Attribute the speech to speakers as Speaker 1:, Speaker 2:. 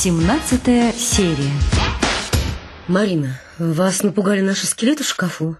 Speaker 1: Семнадцатая серия.
Speaker 2: Марина, вас напугали наши скелеты в шкафу?